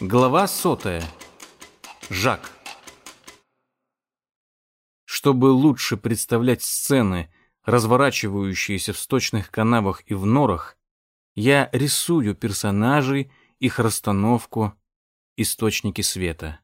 Глава сотая. Жак. Чтобы лучше представлять сцены, разворачивающиеся в сточных канавах и в норах, я рисую персонажей, их расстановку, источники света.